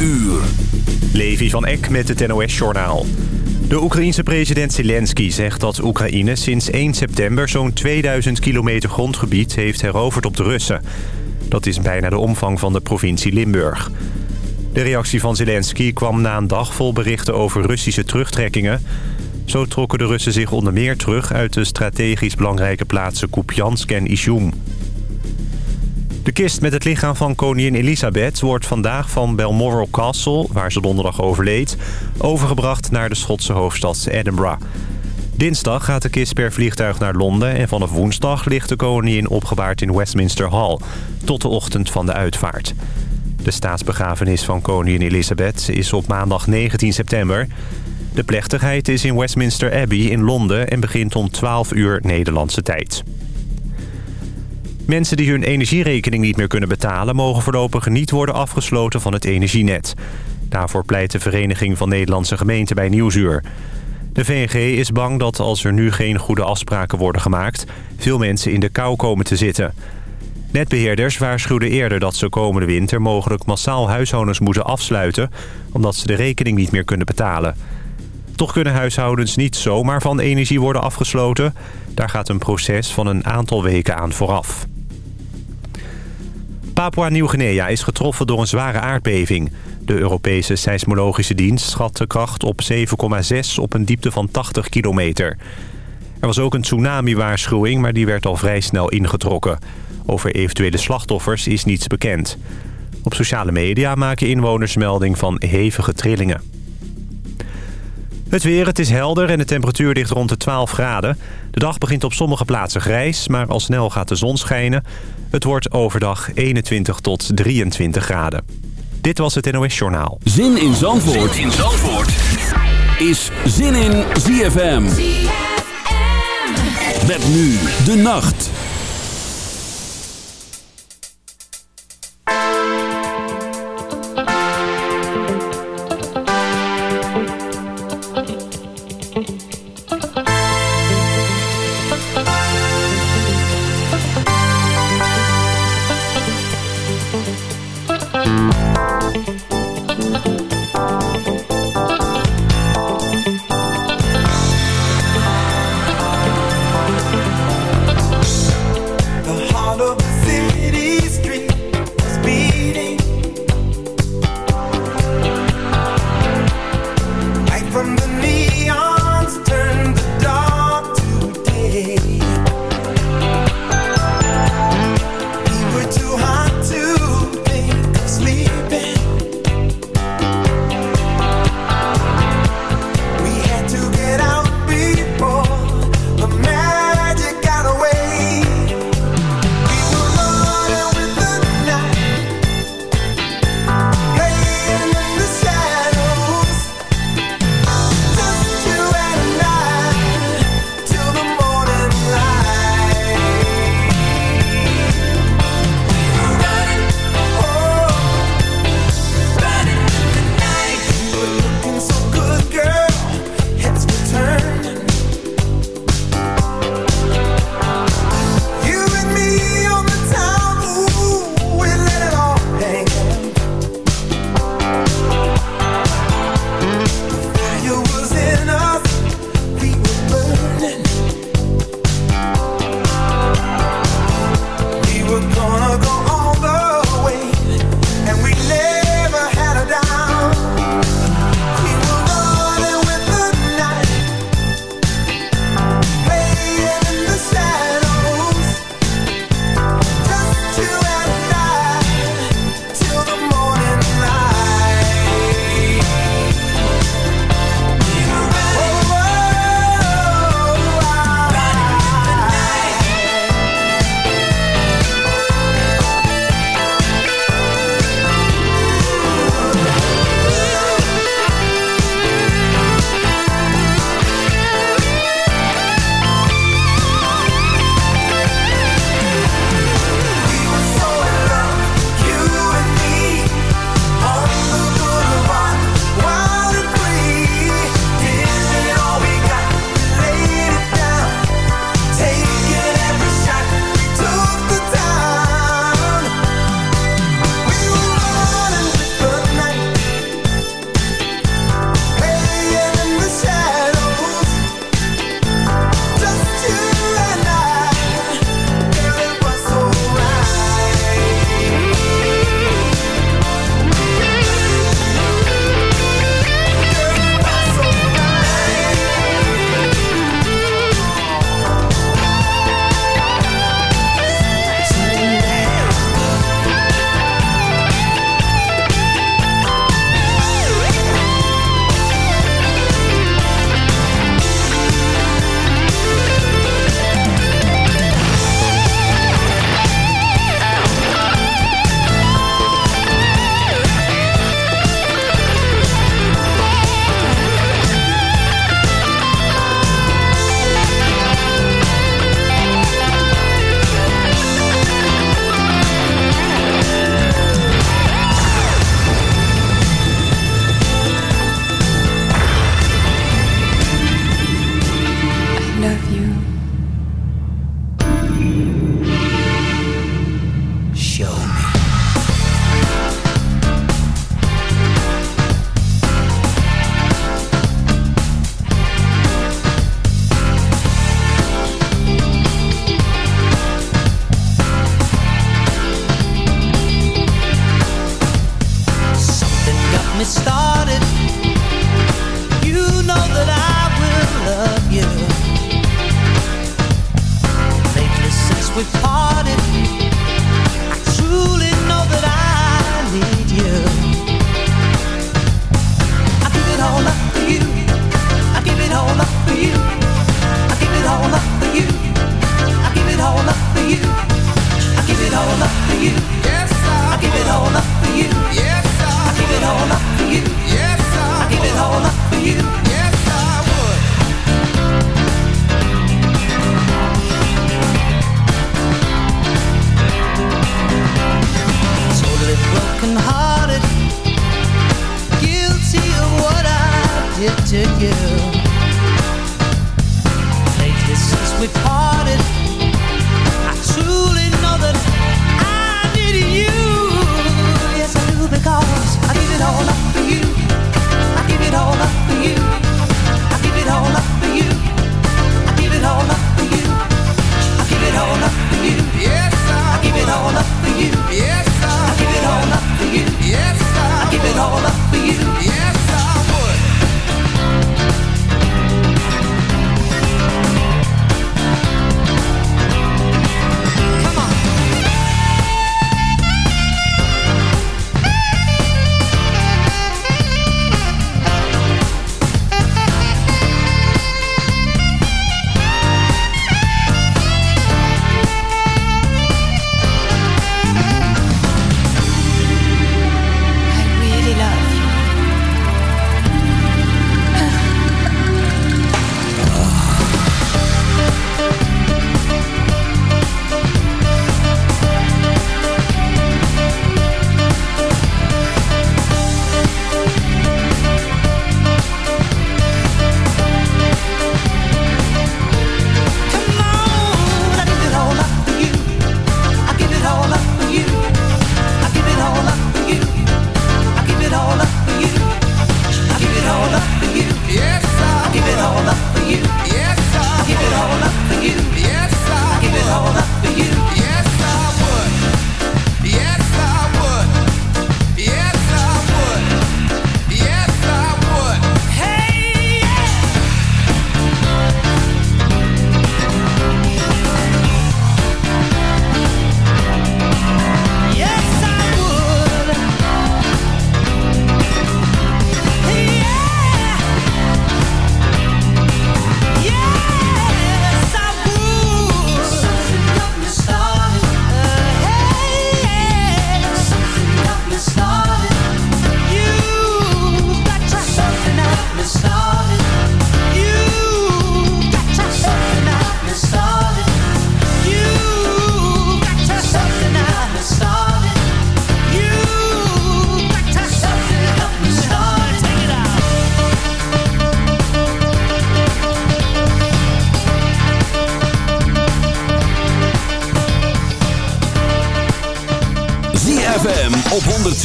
uur. Levi van Eck met het NOS-journaal. De Oekraïense president Zelensky zegt dat Oekraïne sinds 1 september... zo'n 2000 kilometer grondgebied heeft heroverd op de Russen. Dat is bijna de omvang van de provincie Limburg. De reactie van Zelensky kwam na een dag vol berichten over Russische terugtrekkingen. Zo trokken de Russen zich onder meer terug uit de strategisch belangrijke plaatsen Kupiansk en Izum. De kist met het lichaam van koningin Elisabeth wordt vandaag van Balmoral Castle, waar ze donderdag overleed, overgebracht naar de Schotse hoofdstad Edinburgh. Dinsdag gaat de kist per vliegtuig naar Londen en vanaf woensdag ligt de koningin opgebaard in Westminster Hall, tot de ochtend van de uitvaart. De staatsbegrafenis van koningin Elisabeth is op maandag 19 september. De plechtigheid is in Westminster Abbey in Londen en begint om 12 uur Nederlandse tijd. Mensen die hun energierekening niet meer kunnen betalen... mogen voorlopig niet worden afgesloten van het energienet. Daarvoor pleit de Vereniging van Nederlandse Gemeenten bij Nieuwsuur. De VNG is bang dat als er nu geen goede afspraken worden gemaakt... veel mensen in de kou komen te zitten. Netbeheerders waarschuwden eerder dat ze komende winter... mogelijk massaal huishoudens moeten afsluiten... omdat ze de rekening niet meer kunnen betalen. Toch kunnen huishoudens niet zomaar van energie worden afgesloten. Daar gaat een proces van een aantal weken aan vooraf. Papua-Nieuw-Guinea is getroffen door een zware aardbeving. De Europese seismologische dienst schat de kracht op 7,6 op een diepte van 80 kilometer. Er was ook een tsunami-waarschuwing, maar die werd al vrij snel ingetrokken. Over eventuele slachtoffers is niets bekend. Op sociale media maken inwoners melding van hevige trillingen. Het weer, het is helder en de temperatuur ligt rond de 12 graden. De dag begint op sommige plaatsen grijs, maar al snel gaat de zon schijnen. Het wordt overdag 21 tot 23 graden. Dit was het NOS Journaal. Zin in Zandvoort, zin in Zandvoort. is Zin in ZFM. ZFM. Met nu de nacht.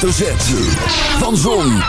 Hoofdletter Z. Van Zon,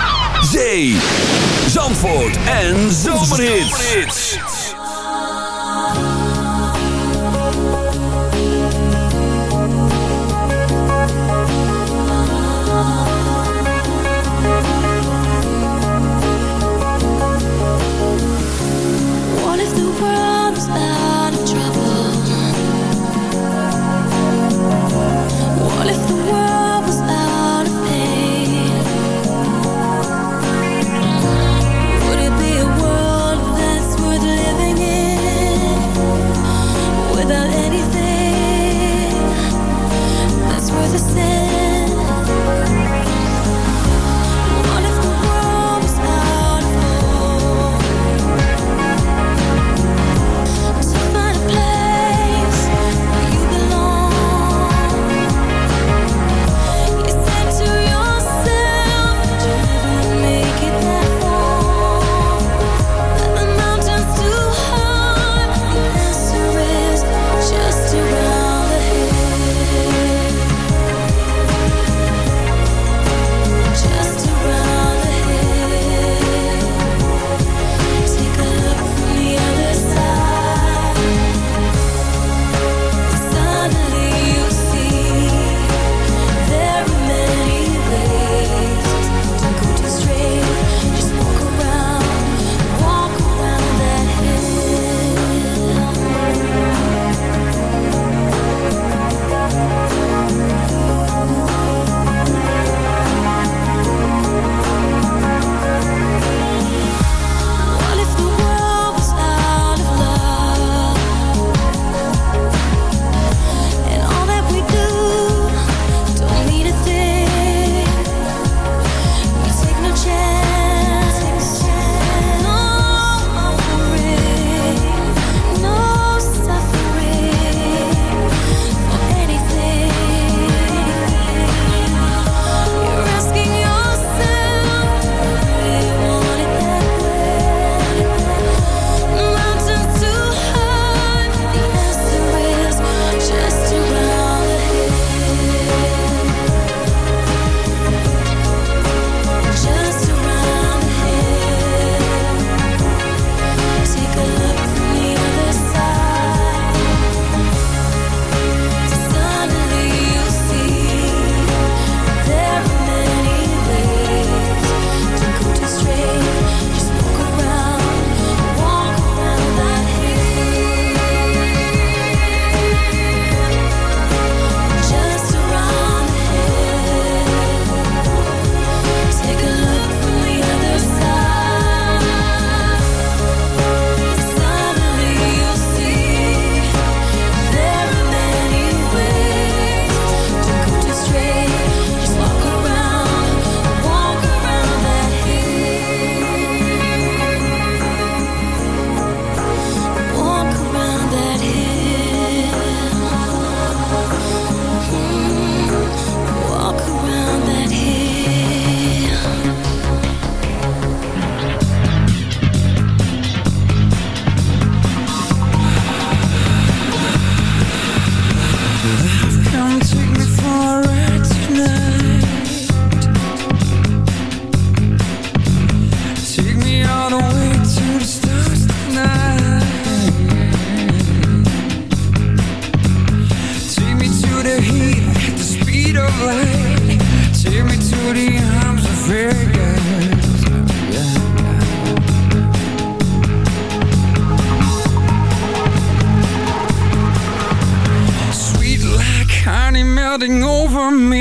crowding over me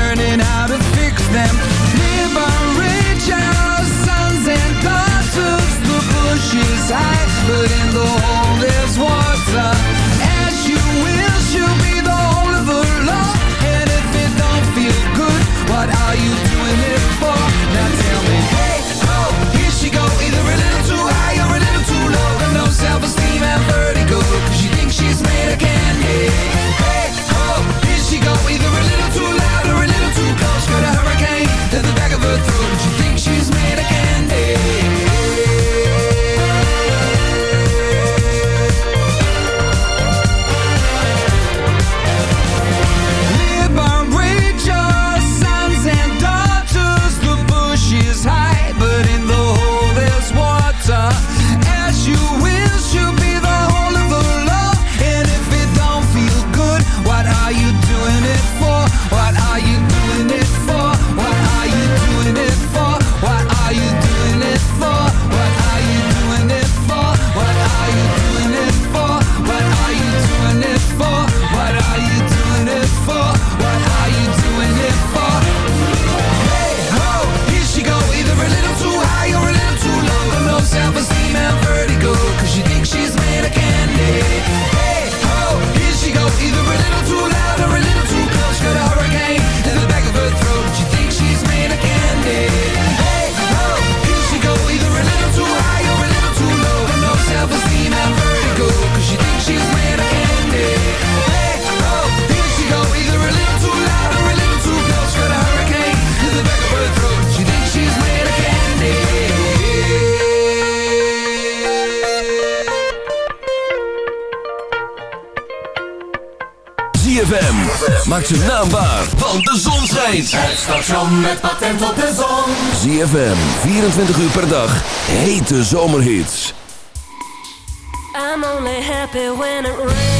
learning how to fix them Live on rich suns and daughters. The bush is high, but in the hole ZFM. Maak ze naambaar, van de zon schijnt. Het station met patent op de zon. ZFM, 24 uur per dag. Hete zomerhits. I'm only happy when it rains.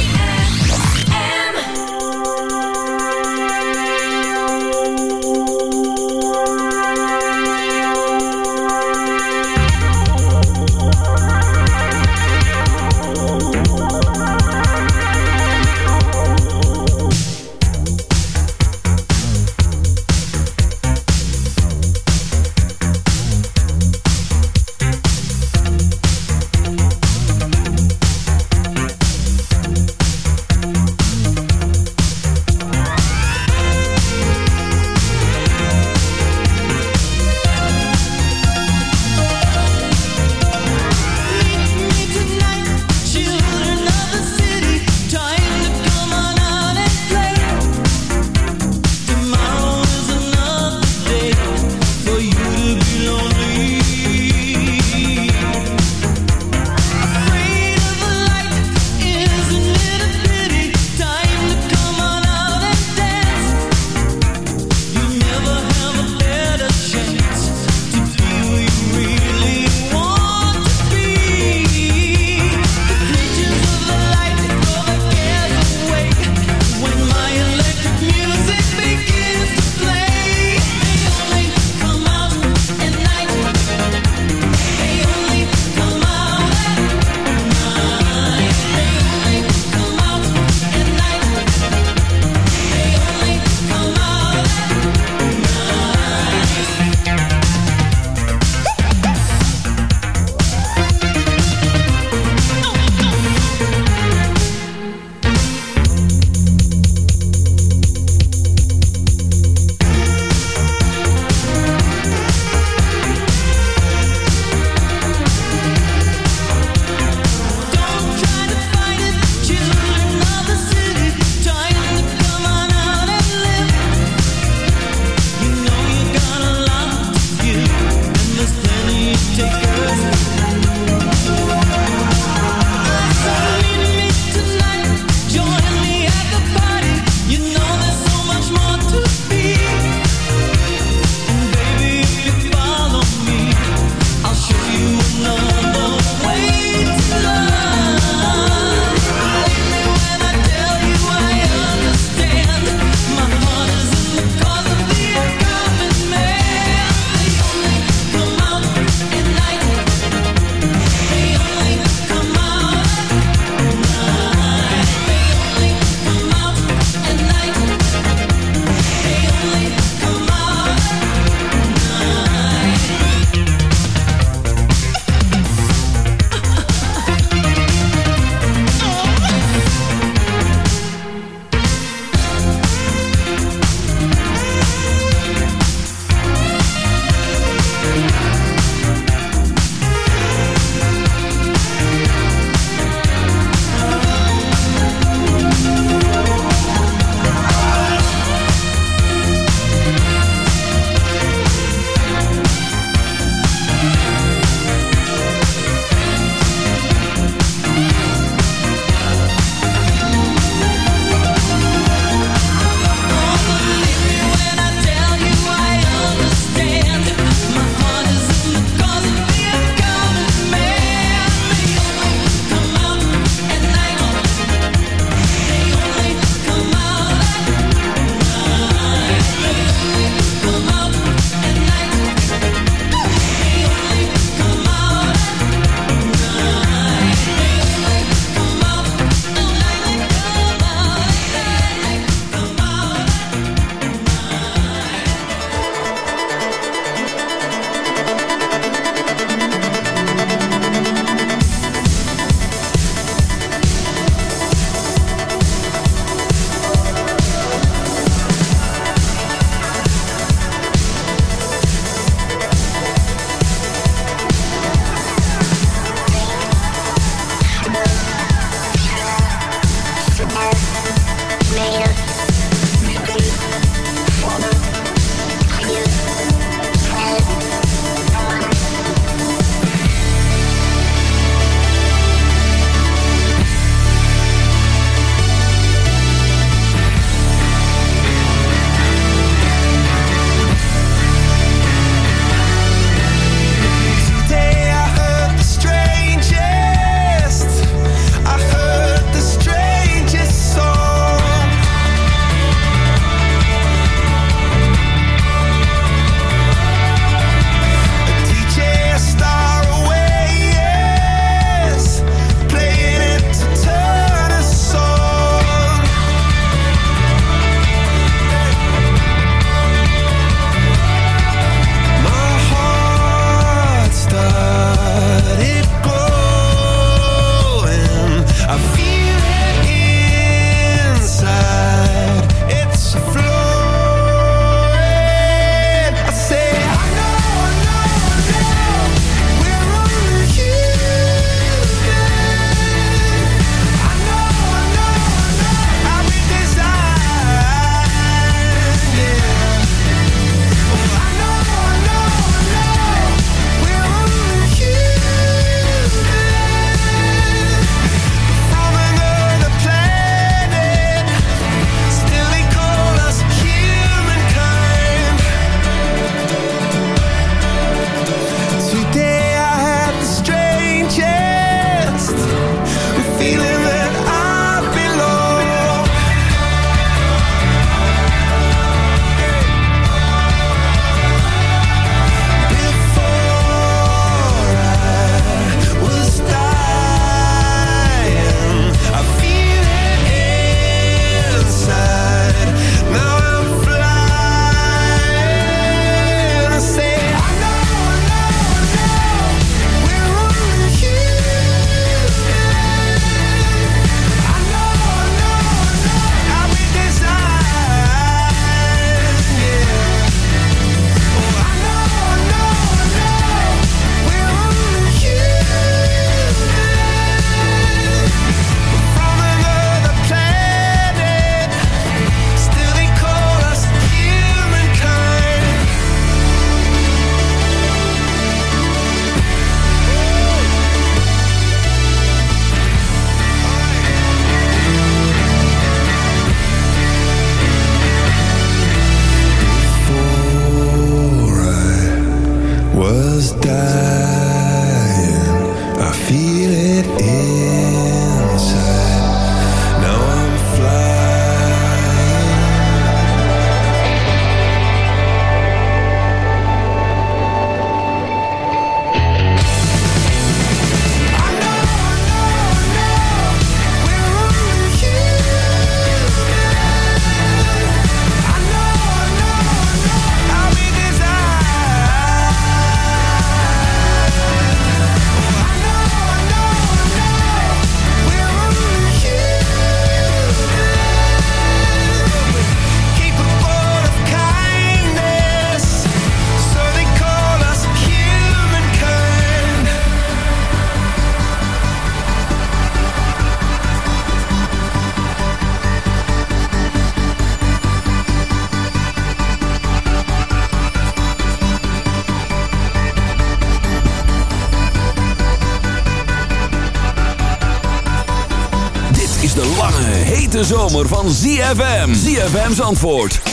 Zomer van ZFM. ZFM's antwoord. 106.9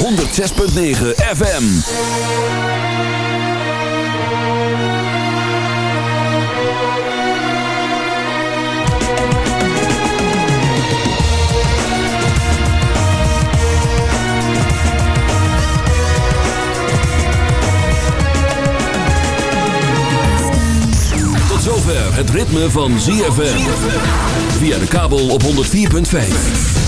FM. Tot zover het ritme van ZFM. Via de kabel op 104.5.